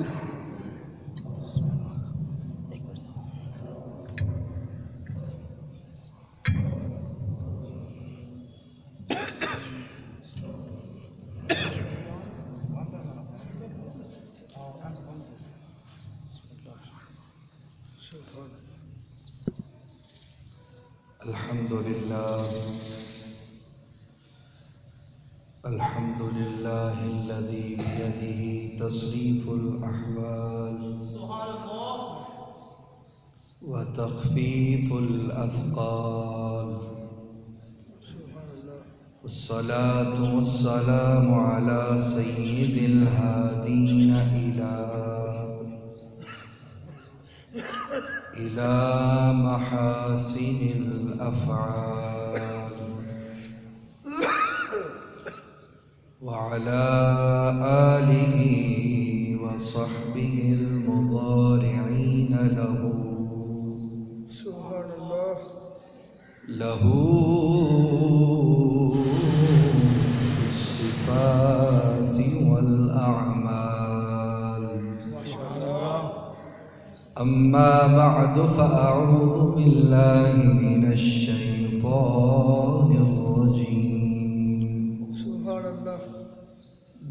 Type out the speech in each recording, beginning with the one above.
الحمد لله. الحمد لله الذي بيده تصريف الأحوال. وتخفيف الأثقال. والصلاة والسلام على سيد الهادين إلى إلى محاسن الأفعال. وعلى آله وصحبه المضارعين له. سبحان الله له في الصفات والأعمال. أما بعد فأعوذ بالله من الشيطان الرجيم. سبحان الله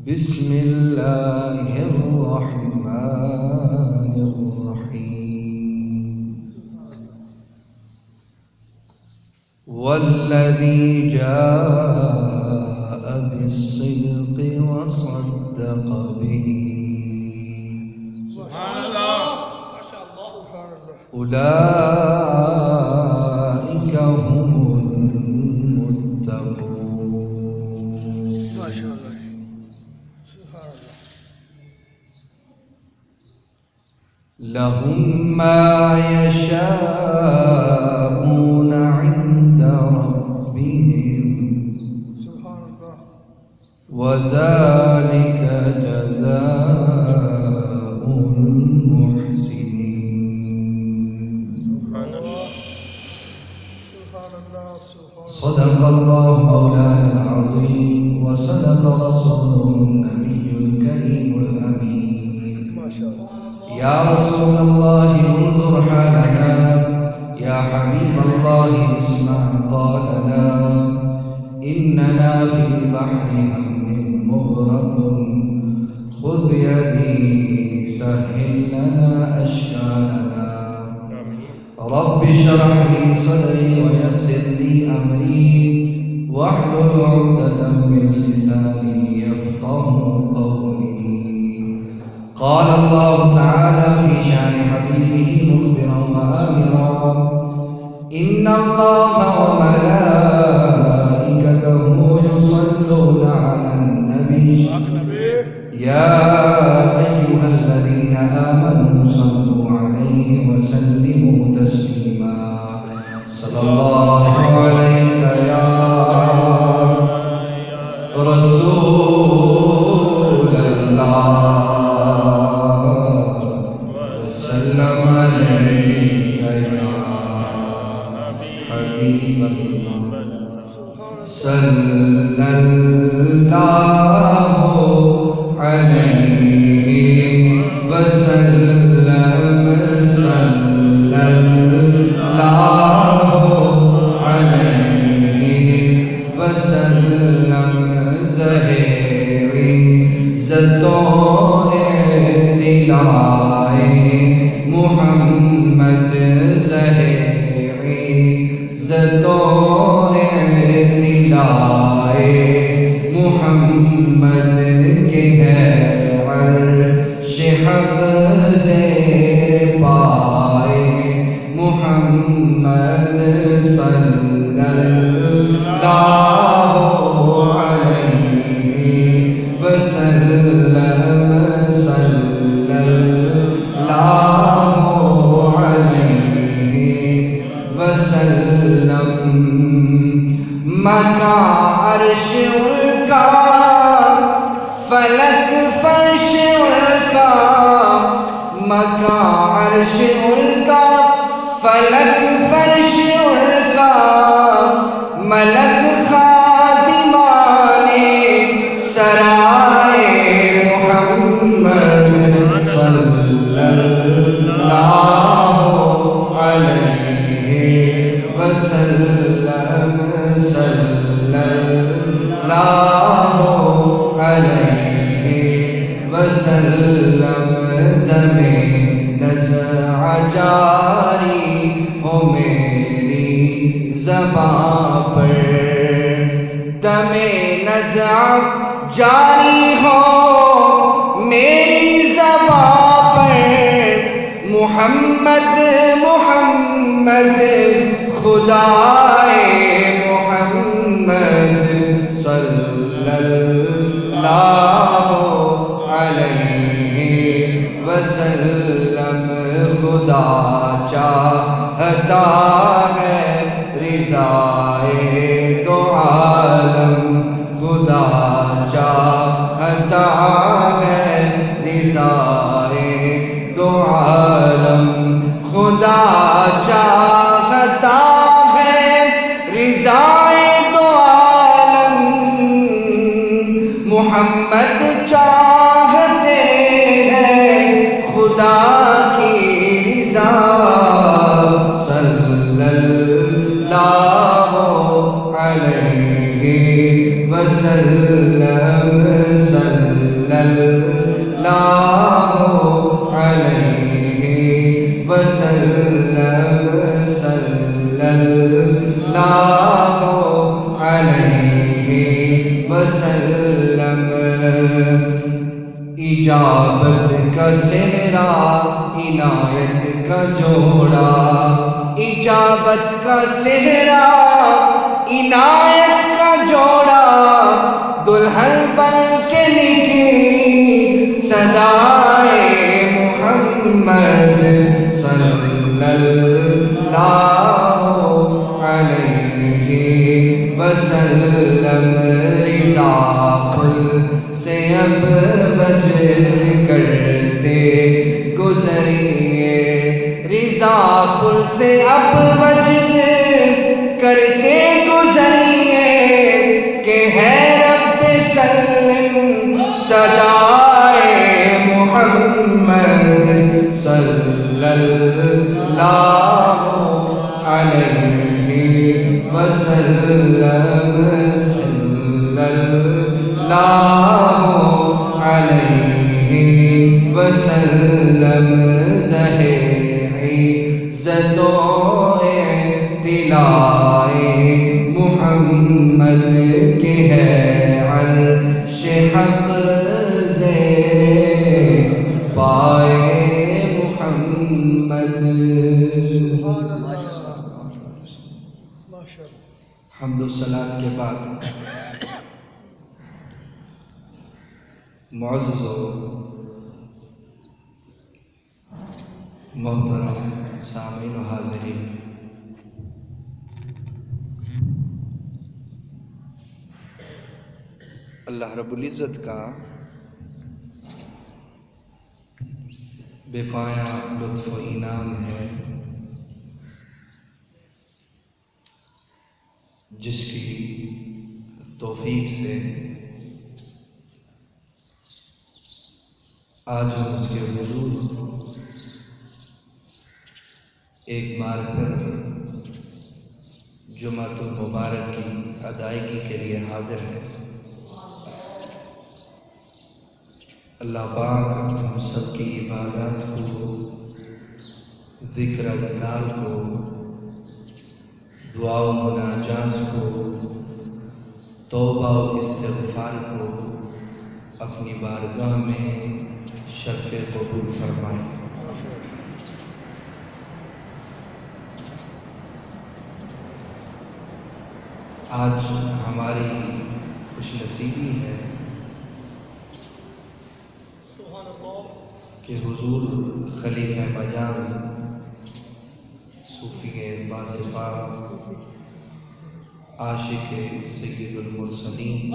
بسم الله الرحمن الرحيم. والذي جاء بالصدق وصدق به. سبحان الله. ما شاء الله سبحان الله أولئك لهم ما يشاءون عند ربهم وذلك جزاء رسول الله انظر حالنا. يا حبيب الله اسمع قالنا إننا في بحر هم مغرق. خذ يدي سهل لنا أشكالنا. رب اشرح لي صدري ويسر لي أمري. واحلل عقدة من لساني يفقه قال الله تعالى في شأن حبيبه مخبرا وآمرا إن الله وملائكته يصلون على النبي. يا أيها الذين آمنوا صلوا عليه وسلموا وسلم صلی اللہ علیہ وسلم دم نظر جاری ہو میری زباں پر دم نظر جاری اللہ علیہ وسلم صلی اللہ علیہ وسلم صلی اللہ علیہ وسلم ایجابت کا سہرا عنایت کا جوڑا ایجابت کا سہرا عنایت کا جوڑا، دلہن بن کے نکلی صدائے محمد صلی اللہ علیہ وسلم، رضا پل سے اب وجد الله عليه وسلم زهير. کے بعد معزز و محترم سامعین و حاضرین۔ اللہ رب العزت کا بے پایا لطف و انعام ہے۔ جس کی توفیق سے آج ہم اس کے حضور ایک بار پھر جمعۃ المبارک کی ادائیگی کے لیے حاضر ہیں۔ اللہ پاک ہم سب کی عبادات کو، ذکر اذکار کو دعا و مناجات کو توبہ و استغفار کو اپنی بارگاہ میں شرف قبول فرمائیں۔ آج ہماری خوش نصیبی ہے کہ حضور خلیفہ مجاز صوفی باصفا عاشق سید المرسلین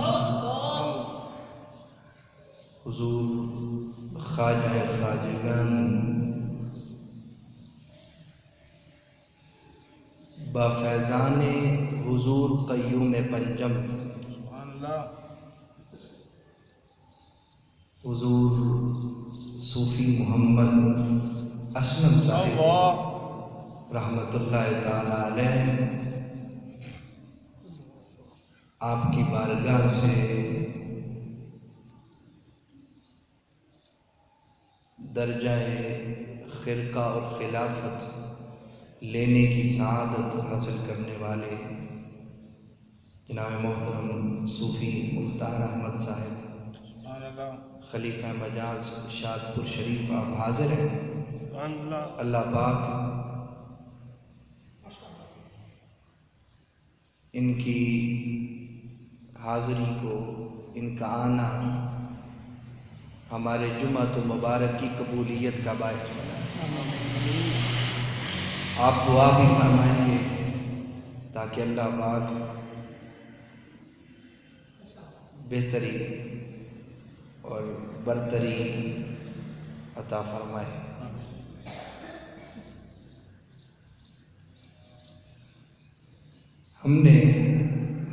حضور خواجہ خواجگان با فیضان حضور قیوم پنجم سبحان اللہ حضور صوفی محمد اسلم صاحب رحمت اللہ تعالی علیہ آپ کی بارگاہ سے درجہ خرقہ اور خلافت لینے کی سعادت حاصل کرنے والے جناب محترم صوفی مختار احمد صاحب خلیفہ مجاز شادپور شریف آپ حاضر ہیں؟ اللہ پاک ان کی حاضری کو، ان کا آنا ہمارے جمعہ تو مبارک کی قبولیت کا باعث بنا۔ آپ دعا بھی فرمائیں گے تاکہ اللہ پاک بہتری اور برتری عطا فرمائے۔ ہم نے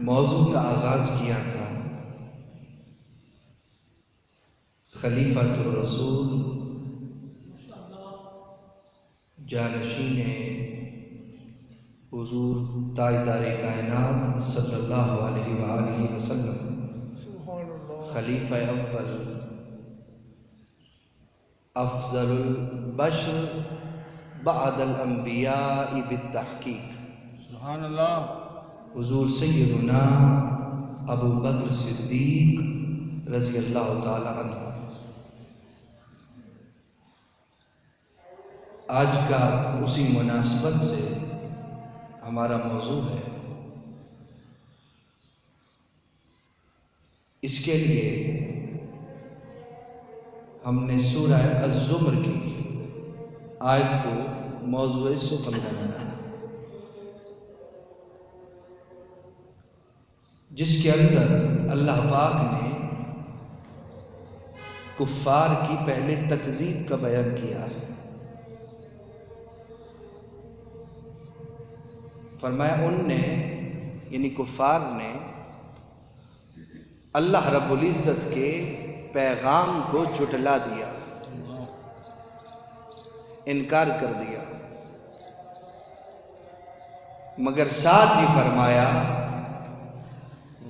موضوع کا آغاز کیا تھا۔ خلیفۃ الرسول جانشین حضور تاجدار کائنات صلی اللہ علیہ وآلہ وسلم۔ خلیفہ اول افضل البشر بعد الانبیاء بالتحقیق۔ سبحان اللہ۔ حضور سیدنا ابو بکر صدیق رضی اللہ تعالی عنہ۔ آج کا اسی مناسبت سے ہمارا موضوع ہے۔ اس کے لیے ہم نے سورہ الزمر کی آیت کو موضوع سخن بنایا جس کے اندر اللہ پاک نے کفار کی پہلے تکذیب کا بیان کیا ہے۔ فرمایا ان نے یعنی کفار نے اللہ رب العزت کے پیغام کو جھٹلا دیا، انکار کر دیا۔ مگر ساتھ ہی فرمایا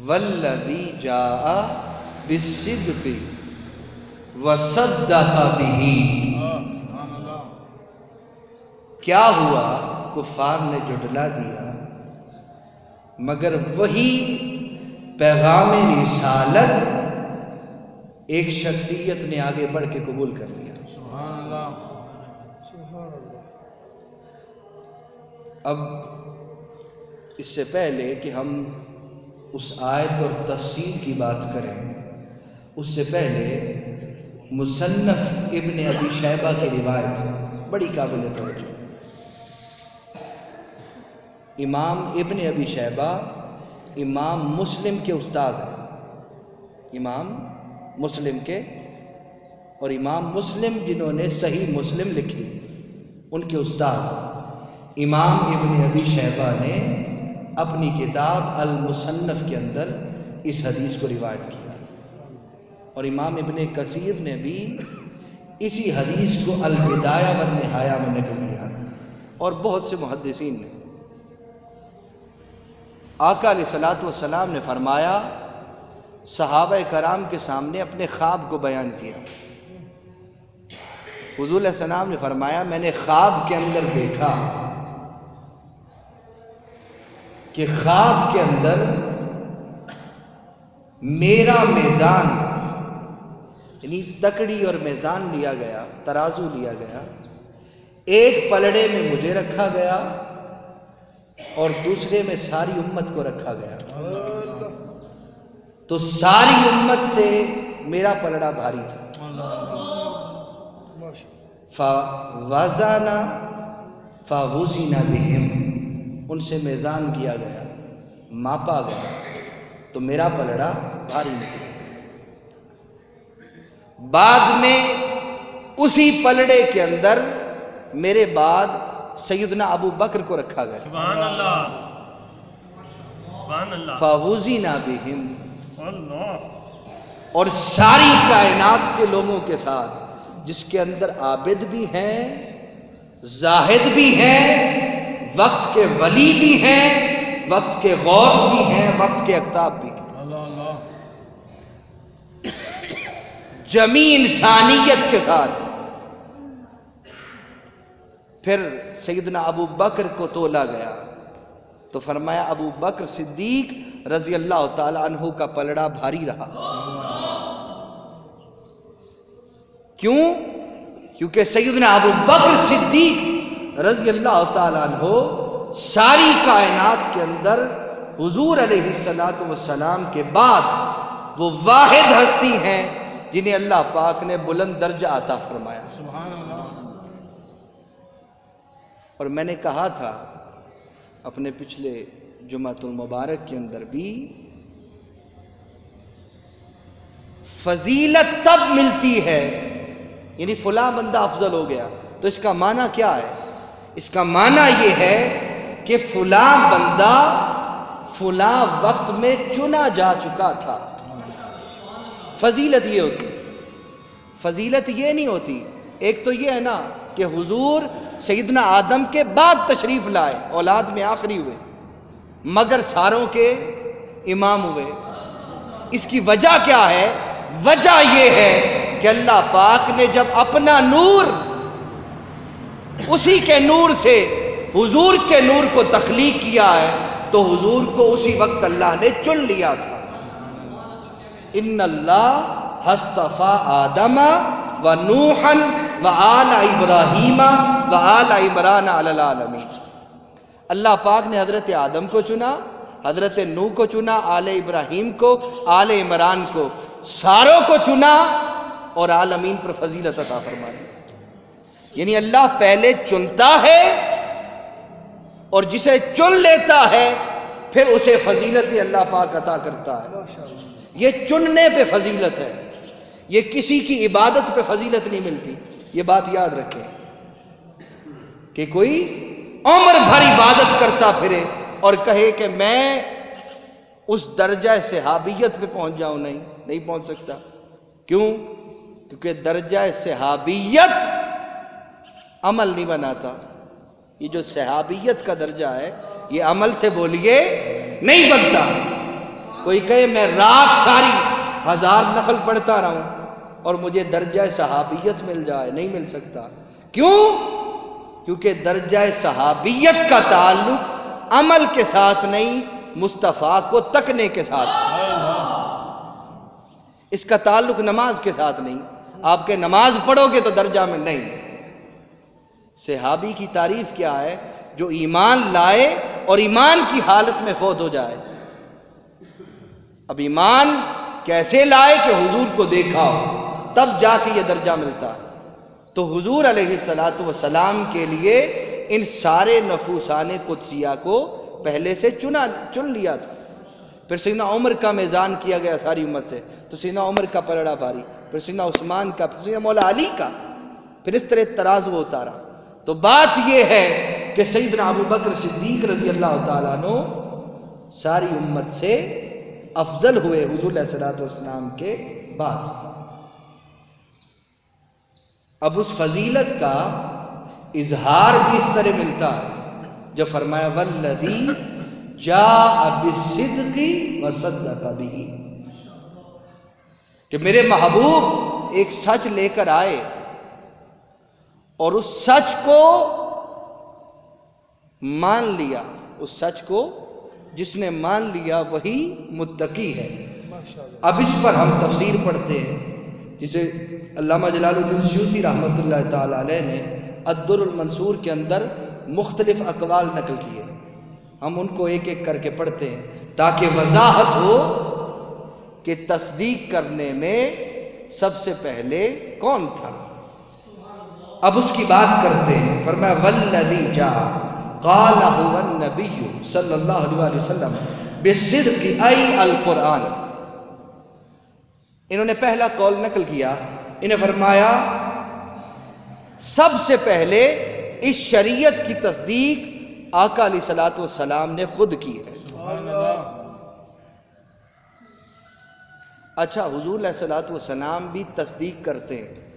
والذی جاء بالصدق وصدق به. کیا ہوا؟ کفار نے جٹلا دیا، مگر وہی پیغام رسالت ایک شخصیت نے آگے بڑھ کے قبول کر لیا۔ سبحان اللہ سبحان اللہ اب اس سے پہلے کہ ہم اس آیت اور تفسیر کی بات کریں، اس سے پہلے مصنف ابن ابی شیبہ کی روایت بڑی قابل توجہ۔ امام ابن ابی شیبہ، امام مسلم کے استاذ ہیں۔ امام مسلم کے اور امام مسلم جنہوں نے صحیح مسلم لکھی، ان کے استاذ۔ امام ابن ابی شیبہ نے اپنی کتاب المصنف کے اندر اس حدیث کو روایت کیا۔ اور امام ابن کثیر نے بھی اسی حدیث کو البدایہ و نہایا میں نقل کیا۔ اور بہت سے محدثین نے۔ آقا علیہ صلاۃ والسلام نے فرمایا، صحابہ کرام کے سامنے اپنے خواب کو بیان کیا۔ حضور علیہ السلام نے فرمایا، میں نے خواب کے اندر دیکھا۔ کہ خواب کے اندر میرا میزان یعنی تکڑی اور میزان لیا گیا، ترازو لیا گیا، ایک پلڑے میں مجھے رکھا گیا اور دوسرے میں ساری امت کو رکھا گیا۔ تو ساری امت سے میرا پلڑا بھاری تھا۔ ماشاء فا وازانہ بہم۔ ان سے میزان کیا گیا ماپا گیا تو میرا پلڑا بھاری نکلا بعد میں اسی پلڑے کے اندر میرے بعد سیدنا ابو بکر کو رکھا گیا۔ سبحان اللہ۔ اللہ۔ فاوزینہ بہم۔ اور ساری کائنات کے لوگوں کے ساتھ جس کے اندر عابد بھی ہیں زاہد بھی ہیں وقت کے ولی بھی ہیں وقت کے غوث بھی ہیں وقت کے اقتاب بھی ہیں۔ جمی انسانیت کے ساتھ۔ پھر سیدنا ابو بکر کو تولا گیا۔ تو فرمایا ابو بکر صدیق رضی اللہ تعالی عنہ کا پلڑا بھاری رہا۔ کیوں؟ کیونکہ سیدنا ابو بکر صدیق رضی اللہ تعالیٰ عنہ، ساری کائنات کے اندر حضور علیہ السلاۃ والسلام کے بعد وہ واحد ہستی ہیں جنہیں اللہ پاک نے بلند درجہ عطا فرمایا۔ سبحان اللہ اور میں نے کہا تھا اپنے پچھلے جمعۃ المبارک کے اندر بھی، فضیلت تب ملتی ہے یعنی فلاں بندہ افضل ہو گیا۔ تو اس کا معنی کیا ہے؟ اس کا معنی یہ ہے کہ فلاں بندہ فلاں وقت میں چنا جا چکا تھا۔ فضیلت یہ ہوتی۔ فضیلت یہ نہیں ہوتی۔ ایک تو یہ ہے نا کہ حضور سیدنا آدم کے بعد تشریف لائے، اولاد میں آخری ہوئے، مگر ساروں کے امام ہوئے۔ اس کی وجہ کیا ہے؟ وجہ یہ ہے کہ اللہ پاک نے جب اپنا نور اسی کے نور سے حضور کے نور کو تخلیق کیا ہے، تو حضور کو اسی وقت اللہ نے چن لیا تھا۔ ان اللہ ہستفا آدم و نوحن و آل ابراہیم و آل عمران علی العالمین۔ اللہ پاک نے حضرت آدم کو چنا، حضرت نو کو چنا، آل ابراہیم کو، آل عمران کو، ساروں کو چنا اور عالمین پر فضیلت عطا فرمائی۔ یعنی اللہ پہلے چنتا ہے اور جسے چن لیتا ہے، پھر اسے فضیلت اللہ پاک عطا کرتا ہے۔ یہ چننے پہ فضیلت ہے۔ یہ کسی کی عبادت پہ فضیلت نہیں ملتی۔ یہ بات یاد رکھیں کہ کوئی عمر بھر عبادت کرتا پھرے اور کہے کہ میں اس درجہ صحابیت پہ پہنچ جاؤں، نہیں نہیں پہنچ سکتا۔ کیوں؟ کیونکہ درجہ صحابیت عمل نہیں بناتا۔ یہ جو صحابیت کا درجہ ہے، یہ عمل سے بولیے نہیں بنتا۔ کوئی کہے، میں رات ساری ہزار نفل پڑھتا رہوں اور مجھے درجہ صحابیت مل جائے، نہیں مل سکتا۔ کیوں؟ کیونکہ درجہ صحابیت کا تعلق عمل کے ساتھ نہیں، مصطفیٰ کو تکنے کے ساتھ۔ اس کا تعلق نماز کے ساتھ نہیں۔ آپ کے نماز پڑھو گے تو درجہ میں نہیں۔ صحابی کی تعریف کیا ہے جو ایمان لائے اور ایمان کی حالت میں فوت ہو جائے۔ اب ایمان کیسے لائے کہ حضور کو دیکھا ہو، تب جا کے یہ درجہ ملتا۔ ہے تو حضور علیہ السلاۃ وسلام کے لیے ان سارے نفوسان قدسیہ کو پہلے سے چنا، چن لیا تھا۔ پھر سیدنا عمر کا میزان کیا گیا ساری امت سے۔ تو سیدنا عمر کا پلڑا بھاری پھر سیدنا عثمان کا، پھر سیدنا مولا علی کا۔ پھر اس طرح ترازو اتارا۔ تو بات یہ ہے کہ سیدنا ابو بکر صدیق رضی اللہ تعالیٰ نو ساری امت سے افضل ہوئے حضور علیہ السلاۃ والسلام کے بعد۔ اب اس فضیلت کا اظہار بھی اس طرح ملتا ہے، جو فرمایا ولدی جا اب صدقی و بھی کہ میرے محبوب ایک سچ لے کر آئے اور اس سچ کو مان لیا اس سچ کو جس نے مان لیا وہی متقی ہے۔ اب اس پر ہم تفسیر پڑھتے ہیں۔ جسے علامہ جلال الدین سیوتی رحمۃ اللہ تعالی علیہ نے عدر المنصور کے اندر مختلف اقوال نقل کیے۔ ہم ان کو ایک ایک کر کے پڑھتے ہیں تاکہ وضاحت ہو کہ تصدیق کرنے میں سب سے پہلے کون تھا۔ اب اس کی بات کرتے ہیں۔ فرمایا، والذی جا قال، هو النبی صلی اللہ علیہ وسلم۔ بصدق ای القرآن۔ انہوں نے پہلا قول نقل کیا۔ انہیں فرمایا، سب سے پہلے اس شریعت کی تصدیق آقا علیہ صلاۃ والسلام نے خود کی ہے۔ اچھا حضور علیہ السلاۃ والسلام بھی تصدیق کرتے ہیں۔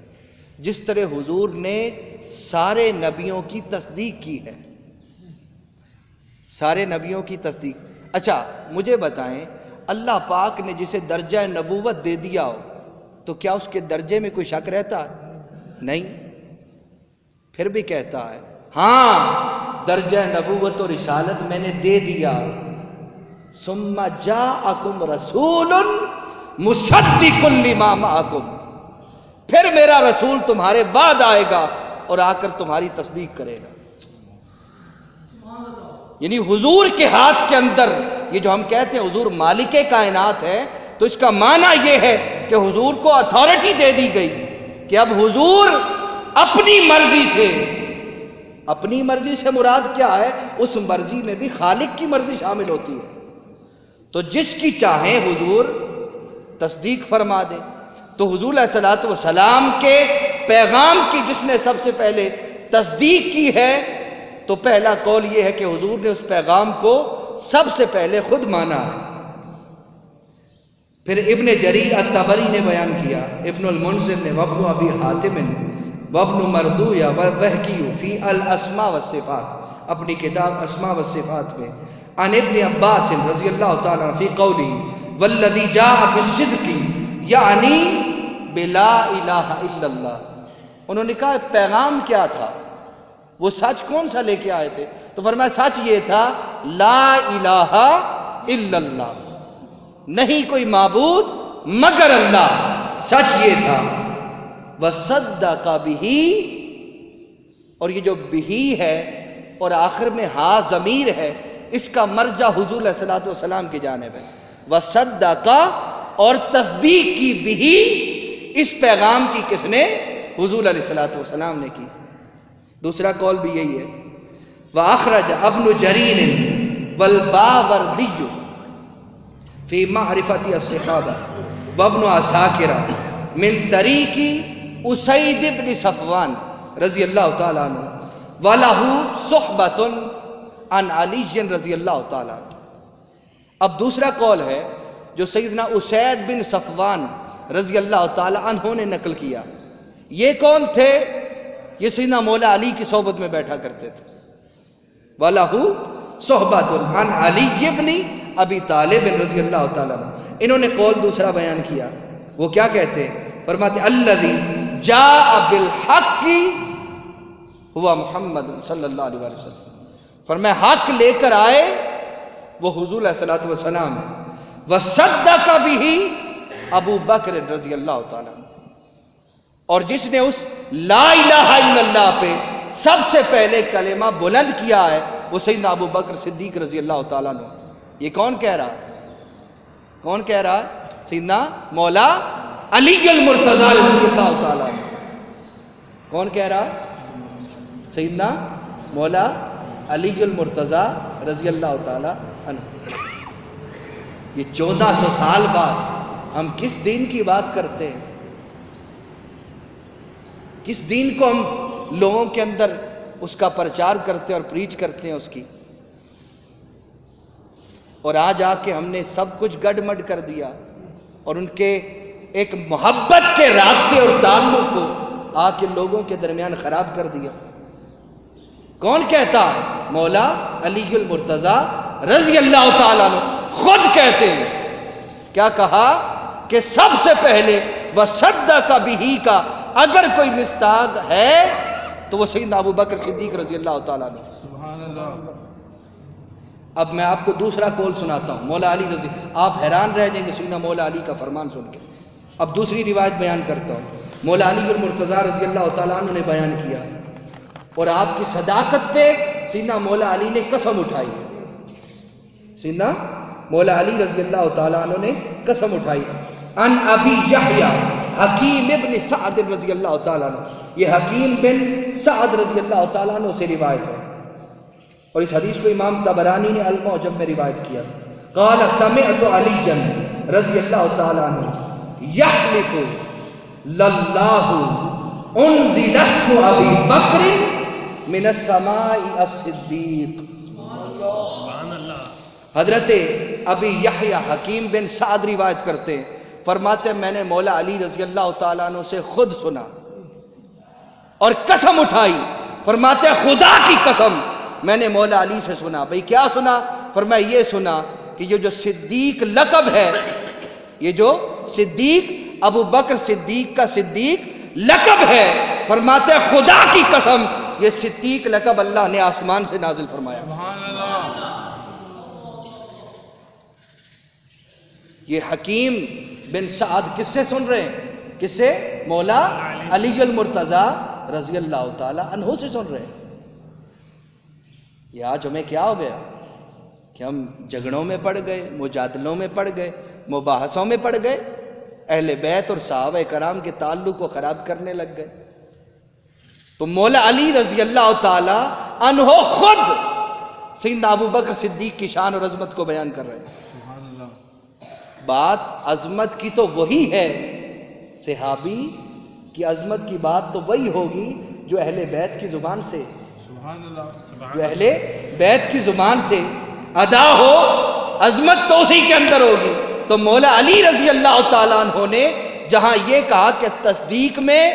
جس طرح حضور نے سارے نبیوں کی تصدیق کی ہے۔ سارے نبیوں کی تصدیق۔ اچھا مجھے بتائیں، اللہ پاک نے جسے درجہ نبوت دے دیا ہو، تو کیا اس کے درجے میں کوئی شک رہتا؟ ہے نہیں۔ پھر بھی کہتا ہے ہاں درجہ نبوت و رسالت میں نے دے دیا۔ ثم جاءکم رسول مصدق لما معکم۔ پھر میرا رسول تمہارے بعد آئے گا اور آ کر تمہاری تصدیق کرے گا۔ یعنی حضور کے ہاتھ کے اندر، یہ جو ہم کہتے ہیں حضور مالک کائنات ہے، تو اس کا معنی یہ ہے کہ حضور کو اتھارٹی دے دی گئی کہ اب حضور اپنی مرضی سے، اپنی مرضی سے مراد کیا ہے؟ اس مرضی میں بھی خالق کی مرضی شامل ہوتی ہے۔ تو جس کی چاہیں حضور تصدیق فرما دے۔ تو حضور علیہ السلاۃ والسلام کے پیغام کی جس نے سب سے پہلے تصدیق کی ہے، تو پہلا قول یہ ہے کہ حضور نے اس پیغام کو سب سے پہلے خود مانا۔ پھر ابن جریر التبری نے بیان کیا، ابن المنصر نے وابن ابی حاتم، وابن مردو یا بہکی فی الاسماء والصفات، اپنی کتاب اسماء والصفات میں۔ عن ابن عباس رضی اللہ تعالیٰ فی قولی، والذی جاء بالصدق یعنی بلا الہ الا اللہ۔ انہوں نے کہا پیغام کیا تھا؟ وہ سچ کون سا لے کے آئے تھے؟ تو فرمایا، سچ یہ تھا، لا الہ الا اللہ۔ نہیں کوئی معبود مگر اللہ۔ سچ یہ تھا۔ وصدق کا بھی اور یہ جو بھی ہے، اور آخر میں ہا ضمیر ہے، اس کا مرجع حضور علیہ الصلوۃ والسلام کی جانب ہے۔ وصدق اور تصدیق کی بھی اس پیغام کی کس نے حضور علیہ الصلوۃ والسلام نے کی۔ دوسرا قول بھی یہی ہے۔ وَأَخْرَجَ ابن جرین والباوردی فی معرفت الصحابہ وابن عساکرہ من طریقی اسید ابن صفوان رضی اللہ تعالیٰ عنہ۔ وَلَهُ صُحْبَةٌ عن علی رضی اللہ تعالیٰ عنہ۔ اب دوسرا قول ہے جو سیدنا اسید بن صفوان رضی اللہ تعالیٰ عنہ نے نقل کیا۔ یہ کون تھے؟ یہ سیدنا مولا علی کی صحبت میں بیٹھا کرتے تھے۔ وَلَهُ صُحْبَةٌ عن علی ابن ابی طالب رضی اللہ تعالیٰ انہوں نے قول دوسرا بیان کیا۔ وہ کیا کہتے ہیں؟ فرماتے الذی جاء بالحق ہوا محمد صلی اللہ علیہ وسلم۔ فرمایا، حق لے کر آئے، وہ حضور علیہ الصلوۃ والسلام وصدق به ابو بکر رضی اللہ تعالیٰ اور جس نے اس لا الہ الا اللہ پہ سب سے پہلے کلمہ بلند کیا ہے، وہ سیدنا ابو بکر صدیق رضی اللہ تعالیٰ عنہ۔ یہ کون کہہ رہا ہے؟ کون کہہ رہا ہے؟ سیدنا مولا علی المرتضی رضی اللہ تعالیٰ عنہ۔ کون کہہ رہا ہے؟ سیدنا مولا علی المرتضی رضی اللہ تعالیٰ عنہ۔ یہ چودہ سو سال بعد ہم کس دین کی بات کرتے ہیں؟ کس دین کو ہم لوگوں کے اندر اس کا پرچار کرتے اور پریچ کرتے ہیں اس کی؟ اور آج آ کے ہم نے سب کچھ گڈ مڈ کر دیا اور ان کے ایک محبت کے رابطے اور تعلق کو آ کے لوگوں کے درمیان خراب کر دیا۔ کون کہتا مولا علی المرتضی رضی اللہ تعالیٰ خود کہتے ہیں۔ کیا کہا؟ کہ سب سے پہلے وہ سدا کا بھی کا اگر کوئی مستاق ہے تو وہ سیدنا ابو بکر صدیق رضی اللہ تعالیٰ عنہ۔ سبحان اللہ۔ اب میں آپ کو دوسرا کول سناتا ہوں مولا علی رضی آپ حیران رہ جائیں گے سیدنا مولا علی کا فرمان سن کے۔ اب دوسری روایت بیان کرتا ہوں۔ مولا علی المرتضی رضی اللہ تعالیٰ عنہ نے بیان کیا۔ اور آپ کی صداقت پہ سیدنا مولا علی نے قسم اٹھائی۔ سیدنا مولا علی رضی اللہ تعالیٰ عنہ نے قسم اٹھائی۔ ان ابی یحییٰ حکیم ابن سعد رضی اللہ تعالیٰ عنہ۔ یہ حکیم بن سعد رضی اللہ تعالیٰ عنہ سے روایت ہے۔ اور اس حدیث کو امام تبرانی نے المعجم میں روایت کیا۔ قال سمعت علی رضی اللہ تعالیٰ عنہ یحلف للہ انزل اسم ابی بکر من السماء الصدیق۔ حضرت ابی یحییٰ حکیم بن سعد روایت کرتے ہیں۔ فرماتے ہیں میں نے مولا علی رضی اللہ تعالیٰ عنہ سے خود سنا اور قسم اٹھائی۔ فرماتے ہیں خدا کی قسم میں نے مولا علی سے سنا۔ بھئی کیا سنا؟ فرمایا یہ سنا کہ یہ جو صدیق لقب ہے یہ جو صدیق ابو بکر صدیق کا صدیق لقب ہے۔ فرماتے ہیں خدا کی قسم یہ صدیق لقب اللہ نے آسمان سے نازل فرمایا۔ سبحان اللہ۔ یہ حکیم بن سعد کس سے سن رہے ہیں؟ کس سے مولا علی المرتضی رضی اللہ تعالی عنہ سے سن رہے ہیں۔ یہ آج ہمیں کیا ہو گیا؟ کہ ہم جھگڑوں میں پڑ گئے، مجادلوں میں پڑ گئے، مباحثوں میں پڑ گئے، اہل بیت اور صحابہ کرام کے تعلق کو خراب کرنے لگ گئے۔ تو مولا علی رضی اللہ تعالی عنہ خود سیدنا ابو بکر صدیق کی شان اور عظمت کو بیان کر رہے ہیں۔ بات عظمت کی تو وہی ہے۔ صحابی کی عظمت کی بات تو وہی ہوگی جو اہل بیت کی زبان سے۔ سبحان اللہ جو اہل بیت کی زبان سے ادا ہو عظمت تو اسی کے اندر ہوگی۔ تو مولا علی رضی اللہ تعالیٰ عنہ نے جہاں یہ کہا کہ تصدیق میں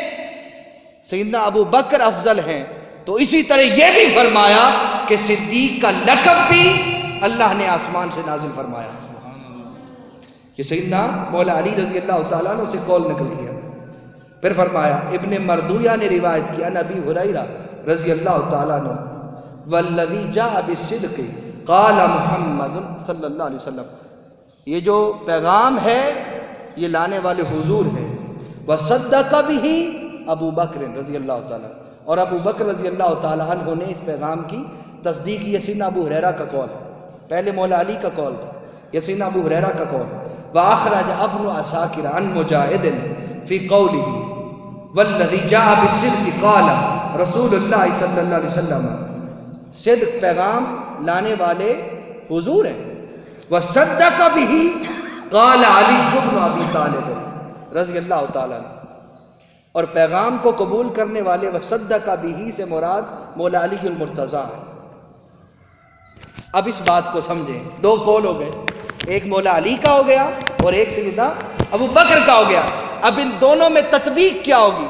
سیدنا ابو بکر افضل ہیں تو اسی طرح یہ بھی فرمایا کہ صدیق کا لقب بھی اللہ نے آسمان سے نازل فرمایا۔ سبحان کہ سیدنا مولا علی رضی اللہ تعالیٰ نے اسے کال نکل کیا پھر فرمایا، ابن مردویہ نے روایت کیا نبی حریرہ رضی اللہ تعالیٰ عنہ، والذی جاء بالصدق، قال محمد صلی اللہ علیہ وسلم۔ یہ جو پیغام ہے، یہ لانے والے حضور ہیں۔ وصدق بھی ابو بکر رضی اللہ تعالیٰ اور ابو بکر رضی اللہ تعالیٰ عنہ نے اس پیغام کی تصدیق یہ سیدنا ابو حریرہ کا کال ہے پہلے مولا علی کا کال تھا، یہ سیدنا ابو حریرہ کا کال واخرج ابن عساکر عن مجاہد فی قوله والذی جاء بالصدق قال رسول اللہ صلی اللہ علیہ وسلم، صدق پیغام لانے والے حضور ہیں۔ وصدق به، قال علی بن ابی طالب۔ رضی اللہ تعالیٰ عنہ۔ اور پیغام کو قبول کرنے والے وصدق به سے مراد مولا علی المرتضی ہے اب اس بات کو سمجھیں۔ دو کول ہو گئے۔ ایک مولا علی کا ہو گیا اور ایک سیدنا ابو بکر کا ہو گیا۔ اب ان دونوں میں تطبیق کیا ہوگی؟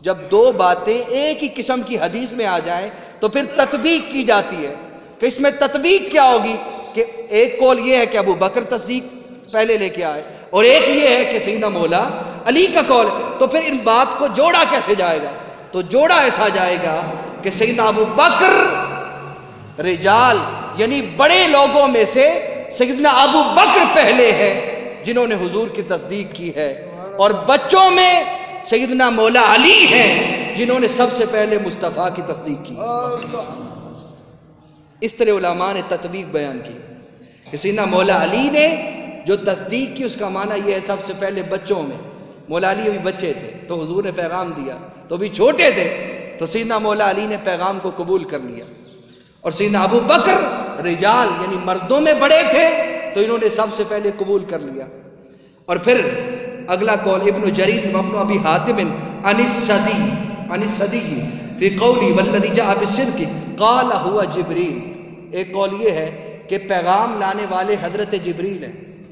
جب دو باتیں ایک ہی قسم کی حدیث میں آ جائیں تو پھر تطبیق کی جاتی ہے۔ کہ اس میں تطبیق کیا ہوگی کہ ایک کول یہ ہے کہ ابو بکر تصدیق پہلے لے کے آئے اور ایک یہ ہے کہ سیدنا مولا علی کا کول تو پھر ان بات کو جوڑا کیسے جائے گا؟ تو جوڑا ایسا جائے گا کہ سیدنا ابو بکر رجال یعنی بڑے لوگوں میں سے سیدنا ابو بکر پہلے ہیں، جنہوں نے حضور کی تصدیق کی ہے۔ اور بچوں میں سیدنا مولا علی ہیں، جنہوں نے سب سے پہلے مصطفیٰ کی تصدیق کی۔ اس طرح علماء نے تطبیق بیان کی۔ کہ سیدنا مولا علی نے جو تصدیق کی، اس کا معنی یہ ہے سب سے پہلے بچوں میں۔ مولا علی ابھی بچے تھے، تو حضور نے پیغام دیا، تو ابھی چھوٹے تھے، تو سیدنا مولا علی نے پیغام کو قبول کر لیا۔ اور سیدنا ابو بکر رجال یعنی مردوں میں بڑے تھے تو انہوں نے سب سے پہلے قبول کر لیا۔ اور پھر اگلا قول، ابن جریر ابن ابی حاتم انس صدی انس صدی فی قولی والذی جاء بالصدق، قال ہوا جبریل۔ ایک قول یہ ہے کہ پیغام لانے والے حضرت جبریل ہیں۔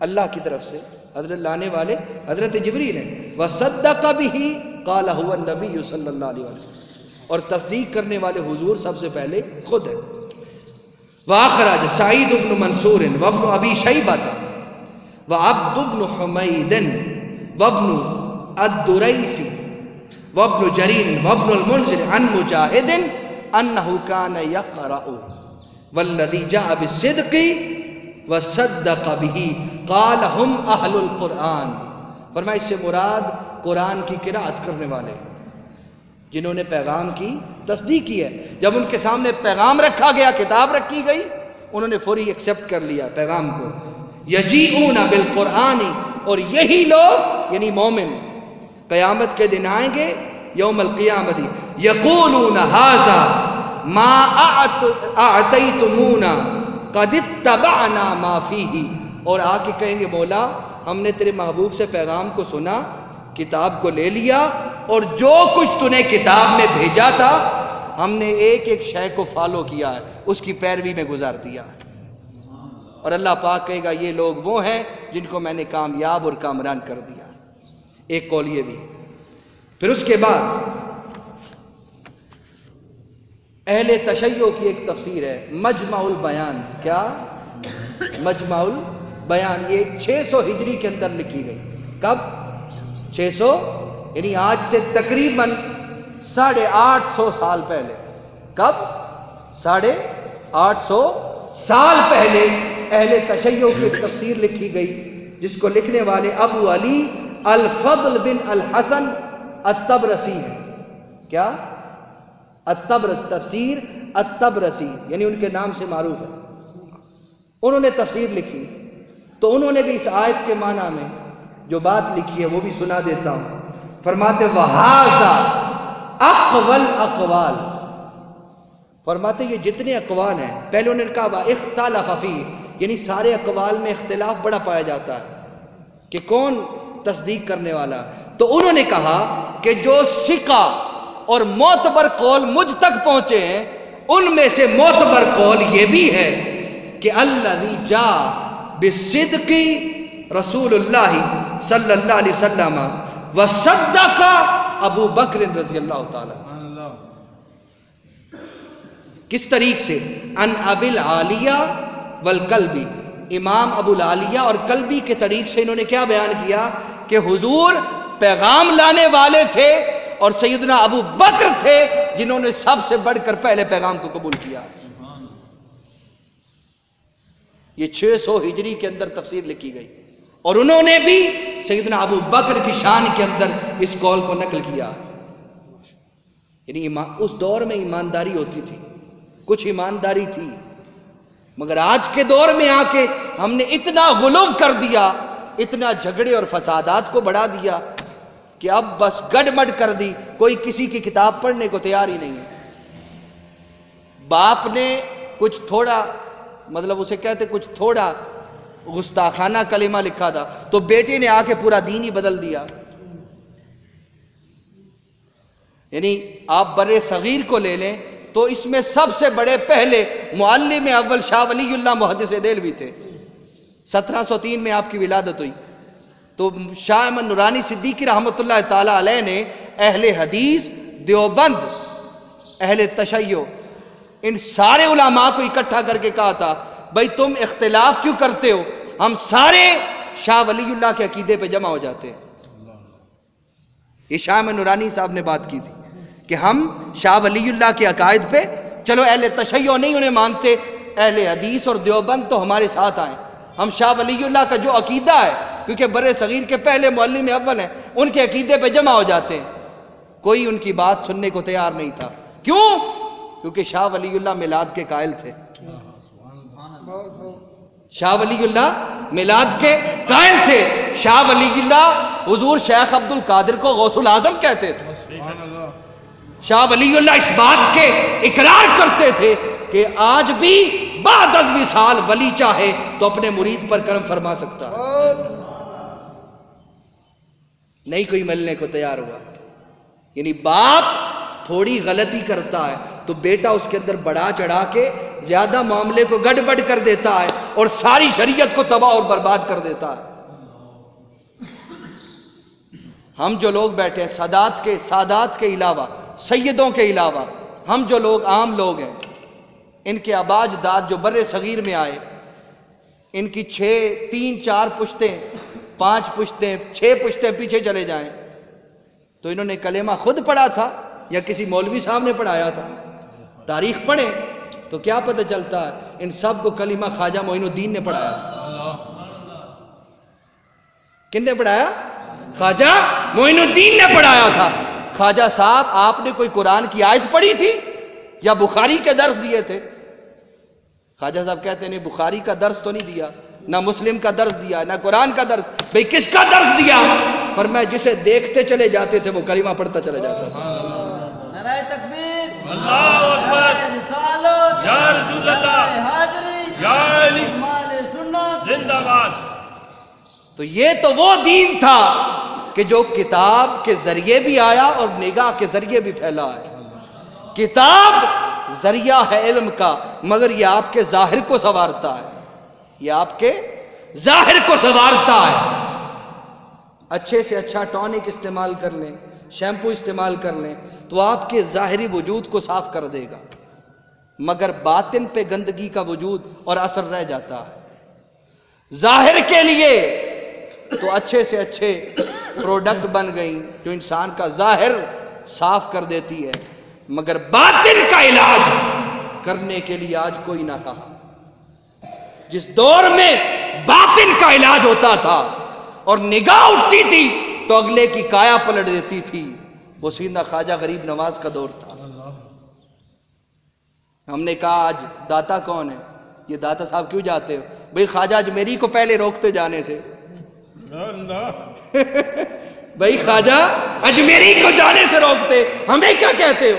اللہ کی طرف سے حضرت لانے والے حضرت جبریل ہیں۔ وصدق به، قال هو النبی صلی اللہ علیہ وسلم۔ اور تصدیق کرنے والے حضور سب سے پہلے خود ہیں۔ واخرج سعید بن منصور وابن ابی شیبہ وعبد بن حمید وابن الدریسی وابن جریر وابن المنذر عن مجاہد انه كان يقرأ والذي جاء بالصدق وصدق به قال هم اهل القرآن۔ فرمایا اس سے مراد قرآن کی قرأت کرنے والے۔ جنہوں نے پیغام کی، تصدیق کی ہے۔ جب ان کے سامنے پیغام رکھا گیا، کتاب رکھی گئی، انہوں نے فوری ایکسیپٹ کر لیا پیغام کو۔ یجیعون بالقرآن، اور یہی لوگ یعنی مومن، قیامت کے دن آئیں گے، یوم القیامت۔ یقولون ھذا ما اعطیتمونا قد اتبعنا ما فیہ۔ اور آ کے کہیں گے، مولا، ہم نے تیرے محبوب سے پیغام کو سنا، کتاب کو لے لیا اور جو کچھ تو نے کتاب میں بھیجا تھا، ہم نے ایک ایک شے کو فالو کیا ہے، اس کی پیروی میں گزار دیا اور اللہ پاک کہے گا، یہ لوگ وہ ہیں جن کو میں نے کامیاب اور کامران کر دیا۔ ایک قول یہ بھی پھر اس کے بعد، اہل تشیع کی ایک تفسیر ہے، مجمع البیان۔ کیا؟ مجمع البیان، یہ چھ سو ہجری کے اندر لکھی گئی۔ کب؟ چھ سو یعنی آج سے تقریباً ساڑھے آٹھ سو سال پہلے۔ کب؟ ساڑھے آٹھ سو سال پہلے اہل تشیع کی ایک تفسیر لکھی گئی، جس کو لکھنے والے ابو علی الفضل بن الحسن التبرسی ہے کیا؟ التبرس تفسیر التبرسی یعنی ان کے نام سے معروف ہے۔ انہوں نے تفسیر لکھی۔ تو انہوں نے بھی اس آیت کے معنی میں جو بات لکھی ہے وہ بھی سنا دیتا ہوں۔ فرماتے وہازا اقول اقوال فرماتے یہ جتنے اقوال ہیں، پہلے انہوں نے کہا اختلاف فی یعنی سارے اقوال میں اختلاف بڑا پایا جاتا ہے کہ کون تصدیق کرنے والا تو انہوں نے کہا کہ جو سکا اور معتبر قول مجھ تک پہنچے ہیں، ان میں سے معتبر قول یہ بھی ہے کہ اللہ جا بصدقی رسول اللہ صلی اللہ علیہ وسلم. وصدق ابو بکر رضی اللہ تعالی. کس طریق سے؟ ان ابل عالیہ والکلبی امام ابو العالیہ اور کلبی کے طریق سے انہوں نے کیا بیان کیا؟ کہ حضور پیغام لانے والے تھے اور سیدنا ابو بکر تھے جنہوں نے سب سے بڑھ کر پہلے پیغام کو قبول کیا۔ یہ چھ سو ہجری کے اندر تفسیر لکھی گئی۔ اور انہوں نے بھی سیدنا ابو بکر کی شان کے اندر اس کال کو نقل کیا۔ یعنی ایمان، اس دور میں ایمانداری ہوتی تھی۔ کچھ ایمانداری تھی۔ مگر آج کے دور میں آ کے ہم نے اتنا غلوف کر دیا، اتنا جھگڑے اور فسادات کو بڑھا دیا کہ اب بس گڈ مڈ کر دی۔ کوئی کسی کی کتاب پڑھنے کو تیار ہی نہیں۔ ہے باپ نے کچھ تھوڑا مطلب اسے کہتے کچھ تھوڑا گستاخانہ کلمہ لکھا تھا، تو بیٹے نے آ کے پورا دین ہی بدل دیا۔ یعنی آپ برے صغیر کو لے لیں، تو اس میں سب سے بڑے پہلے معلم اول شاہ ولی اللہ محدث دل بھی تھے۔ سترہ سو تین میں آپ کی ولادت ہوئی۔ تو شاہ احمد نورانی صدیقی رحمۃ اللہ تعالیٰ علیہ نے اہل حدیث، دیوبند، اہل تشیع، ان سارے علماء کو اکٹھا کر کے کہا تھا بھائی تم اختلاف کیوں کرتے ہو؟ ہم سارے شاہ ولی اللہ کے عقیدے پہ جمع ہو جاتے ہیں۔ یہ شاہ احمد نورانی صاحب نے بات کی تھی کہ ہم شاہ ولی اللہ کے عقائد پہ چلو اہل تشیع نہیں انہیں مانتے، اہل حدیث اور دیوبند تو ہمارے ساتھ آئیں۔ ہم شاہ ولی اللہ کا جو عقیدہ ہے، کیونکہ برے صغیر کے پہلے معلم اول ہیں، ان کے عقیدے پہ جمع ہو جاتے ہیں۔ کوئی ان کی بات سننے کو تیار نہیں تھا۔ کیوں؟ کیونکہ شاہ ولی اللہ میلاد کے قائل تھے۔ شاہ ولی اللہ میلاد کے قائل تھے۔ شاہ ولی اللہ حضور شیخ عبد القادر کو غوث العظم کہتے تھے۔ شاہ ولی اللہ اس بات کے اقرار کرتے تھے کہ آج بھی بعد از وصال ولی چاہے تو اپنے مرید پر کرم فرما سکتا ہے۔ نہیں کوئی ملنے کو تیار ہوا۔ یعنی باپ تھوڑی غلطی کرتا ہے تو بیٹا اس کے اندر بڑا چڑھا کے زیادہ معاملے کو گڑبڑ کر دیتا ہے اور ساری شریعت کو تباہ اور برباد کر دیتا ہے۔ ہم جو لوگ بیٹھے ہیں، سادات کے سادات کے علاوہ، سیدوں کے علاوہ، ہم جو لوگ عام لوگ ہیں، ان کے آباج داد جو برے صغیر میں آئے، ان کی چھ، تین، چار پشتیں، پانچ پشتیں، چھ پشتیں پیچھے چلے جائیں۔ تو انہوں نے کلمہ خود پڑھا تھا یا کسی مولوی صاحب نے پڑھایا تھا؟ تاریخ پڑھیں تو کیا پتہ چلتا ہے، ان سب کو کلمہ خواجہ معین الدین نے پڑھایا تھا۔ کن نے پڑھایا؟ خواجہ معین الدین نے پڑھایا تھا۔ خواجہ صاحب، آپ نے کوئی قرآن کی آیت پڑھی تھی؟ یا بخاری کے درس دیے تھے؟ خواجہ صاحب کہتے ہیں، نہیں، بخاری کا درس تو نہیں دیا، نہ مسلم کا درس دیا، نہ قرآن کا درس۔ بھئی کس کا درس دیا؟ فرمایا، جسے دیکھتے چلے جاتے تھے، وہ کلمہ پڑھتا چلا جاتا تھا۔ نعرہ تکبیر۔ اللہ اکبر۔ نعرہ رسالت۔ یا رسول اللہ نعرہ حاضری۔ یا علی۔ سنت۔ زندہ باد۔ تو یہ تو وہ دین تھا کہ جو کتاب کے ذریعے بھی آیا اور نگاہ کے ذریعے بھی پھیلا ہے۔ کتاب ذریعہ ہے علم کا مگر یہ آپ کے ظاہر کو سنوارتا ہے۔ یہ آپ کے ظاہر کو سنوارتا ہے۔ اچھے سے اچھا ٹونک استعمال کر لیں۔ شیمپو استعمال کر لیں تو آپ کے ظاہری وجود کو صاف کر دے گا۔ مگر باطن پہ گندگی کا وجود اور اثر رہ جاتا ہے۔ ظاہر کے لیے تو اچھے سے اچھے پروڈکٹ بن گئی جو انسان کا ظاہر صاف کر دیتی ہے۔ مگر باطن کا علاج کرنے کے لیے آج کوئی نہ کہا۔ جس دور میں باطن کا علاج ہوتا تھا اور نگاہ اٹھتی تھی تو اگلے کی کایا پلٹ دیتی تھی۔ وہ سیدھا خواجہ غریب نواز کا دور تھا۔ ہم نے کہا آج داتا کون ہے؟ یہ داتا صاحب کیوں جاتے ہو؟ بھئی خواجہ اجمیری کو پہلے روکتے جانے سے۔ بھئی خواجہ اجمیری کو جانے سے روکتے۔ ہمیں کیا کہتے ہو؟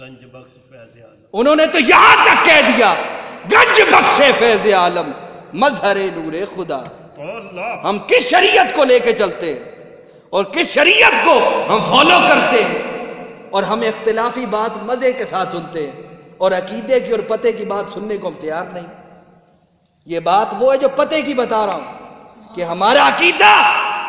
گنج بخش پیسے آنا انہوں نے تو یہاں تک کہہ دیا گنج بخشے فیض عالم مظہر نور خدا۔ ہم کس شریعت کو لے کے چلتے ہیں؟ اور کس شریعت کو ہم فالو کرتے ہیں؟ اور ہم اختلافی بات مزے کے ساتھ سنتے ہیں۔ اور عقیدے کی اور پتے کی بات سننے کو ہم تیار نہیں۔ یہ بات وہ ہے جو پتے کی بتا رہا ہوں کہ ہمارا عقیدہ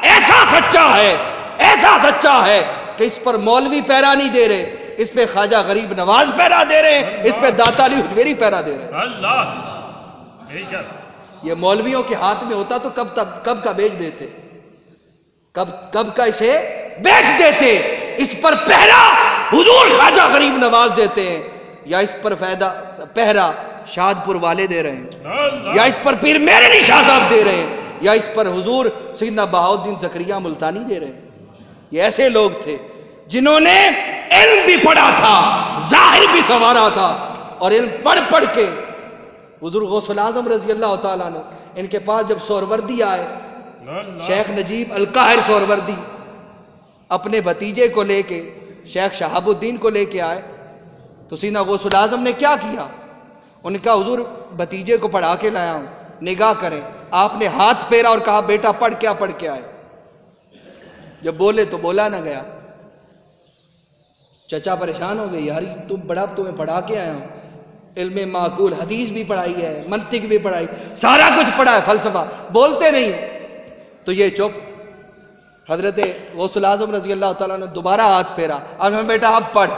ایسا سچا ہے ایسا سچا ہے کہ اس پر مولوی پیرا نہیں دے رہے اس پہ خواجہ غریب نواز پیرا دے رہے ہیں اس پہ داتا علی حجویری پیرا دے رہے۔ ہیں اللہ یہ مولویوں کے ہاتھ میں ہوتا تو کب تب کب کا بیچ دیتے؟ کب کب کا اسے بیچ دیتے؟ اس پر پہرا، حضور خواجہ غریب نواز دیتے ہیں، یا اس پر فائدہ پہرا شادپور والے دے رہے ہیں، یا اس پر پیر میرے علی شاہ صاحب دے رہے ہیں، یا اس پر حضور سیدنا بہاؤدین زکریہ ملتانی دے رہے ہیں۔ یہ ایسے لوگ تھے جنہوں نے علم بھی پڑھا تھا، ظاہر بھی سنوارا تھا، اور علم پڑھ پڑھ کے حضور غوث العظم رضی اللہ تعالیٰ نے ان کے پاس جب سوروردی آئے شیخ نجیب القاہر سوروردی اپنے بھتیجے کو لے کے شیخ شہاب الدین کو لے کے آئے تو سینہ غوث العظم نے کیا کیا؟ ان کا حضور بھتیجے کو پڑھا کے لایا ہوں نگاہ کریں آپ نے ہاتھ پھیرا اور کہا بیٹا پڑھ کیا پڑھ کے آئے۔ جب بولے تو بولا نہ گیا۔ چچا پریشان ہو گئی یار تم بڑا تمہیں پڑھا کے آیا ہوں۔ علم معقول، حدیث بھی پڑھائی ہے، منطق بھی پڑھائی، سارا کچھ پڑھا ہے، فلسفہ، بولتے نہیں۔ تو یہ چپ، حضرت غوث العظم رضی اللہ تعالیٰ نے دوبارہ ہاتھ پھیرا اب میں بیٹا، اب پڑھ۔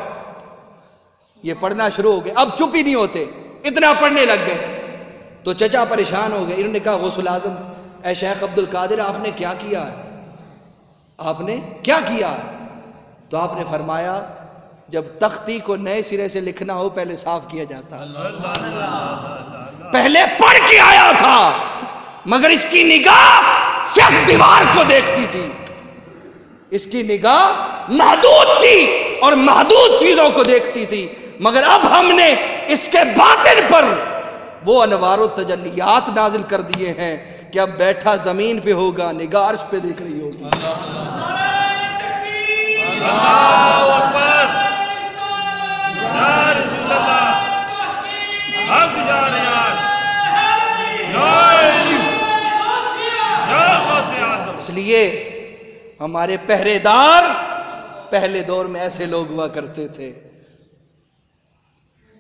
یہ پڑھنا شروع ہو گئے۔ اب چپ ہی نہیں ہوتے، اتنا پڑھنے لگ گئے۔ تو چچا پریشان ہو گئے۔ انہوں نے کہا، غوث العظم اے شیخ عبد القادر آپ نے کیا کیا ہے؟ آپ نے کیا کیا ہے؟ تو آپ نے فرمایا جب تختی کو نئے سرے سے لکھنا ہو، پہلے صاف کیا جاتا۔ پہلے پڑھ کے آیا تھا، مگر اس کی نگاہ صرف دیوار کو دیکھتی تھی۔ اس کی نگاہ محدود تھی اور محدود چیزوں کو دیکھتی تھی۔ مگر اب ہم نے اس کے باطن پر وہ انوار و تجلیات نازل کر دیے ہیں کہ اب بیٹھا زمین پہ ہوگا نگاہ عرش پہ دیکھ رہی ہوگی اللہ اکبر یا رسول اللہ حق جا رہے یار یا یا غوث اعظم اس لیے ہمارے پہرے دار پہلے دور میں ایسے لوگ ہوا کرتے تھے۔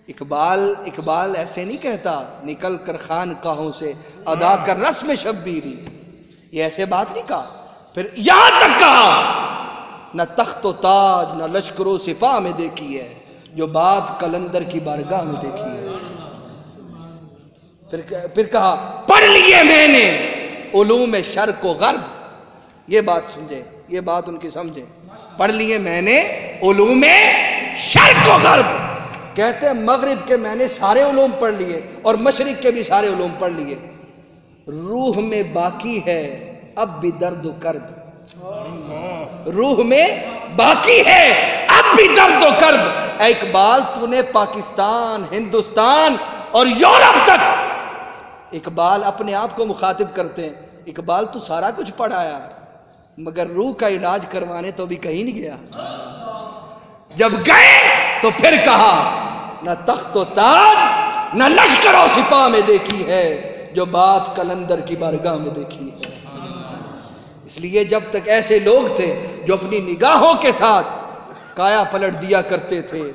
اقبال اقبال ایسے نہیں کہتا، نکل کر خان کاہوں سے ادا کر رسم شبیری۔ یہ ایسے بات نہیں کہا۔ پھر یہاں تک کہا، نہ تخت و تاج، نہ لشکر و سپاہ میں دیکھی ہے، جو بات کلندر کی بارگاہ میں دیکھی ہے۔ پھر پھر کہا، پڑھ لیے میں نے، علوم شرق و غرب۔ یہ بات سمجھے یہ بات ان کی سمجھے۔ پڑھ لیے میں نے علوم شرق و غرب۔ کہتے ہیں مغرب کے میں نے سارے علوم پڑھ لیے اور مشرق کے بھی سارے علوم پڑھ لیے۔ روح میں باقی ہے اب بھی درد و کرب۔ روح میں باقی ہے اب بھی درد و کرب۔ اے اقبال تو نے پاکستان، ہندوستان اور یورپ تک۔ اقبال اپنے آپ کو مخاطب کرتے ہیں۔ اقبال تو سارا کچھ پڑھایا۔ مگر روح کا علاج کروانے تو بھی کہیں نہیں گیا۔ جب گئے تو پھر کہا، نہ تخت و تاج، نہ لشکر و سپاہ میں دیکھی ہے، جو بات کلندر کی بارگاہ میں دیکھی ہے۔ اس لیے جب تک ایسے لوگ تھے جو اپنی نگاہوں کے ساتھ کایا پلٹ دیا کرتے تھے،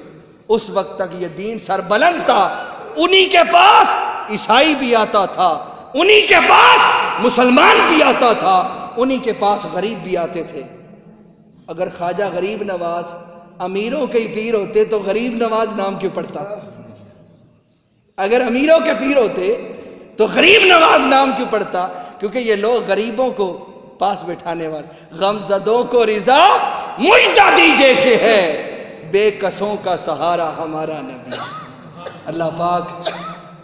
اس وقت تک یہ دین سر بلند تھا۔ انہی کے پاس عیسائی بھی آتا تھا، انہی کے پاس مسلمان بھی آتا تھا۔ انہی کے پاس غریب بھی آتے تھے۔ اگر خواجہ غریب نواز امیروں کے ہی پیر ہوتے تو غریب نواز نام کیوں پڑتا اگر امیروں کے پیر ہوتے تو غریب نواز نام کیوں پڑتا کیونکہ یہ لوگ غریبوں کو پاس بٹھانے والے۔ غم زدوں کو رضا مجدہ دیجیے کہ ہے۔ بے کسوں کا سہارا ہمارا نبی۔ اللہ پاک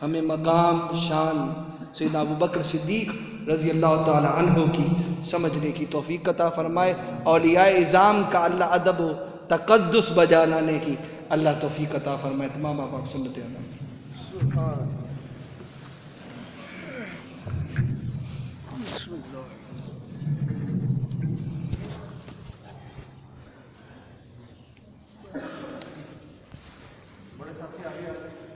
ہمیں مقام، شان، سیدنا ابو بکر صدیق رضی اللہ تعالی عنہ کی سمجھنے کی توفیق عطا فرمائے۔ اولیاء اظام کا اللہ ادب و تقدس بجا لانے کی اللہ توفیق عطا فرمائے۔ تمام آپ سنت اللہ فرمائے۔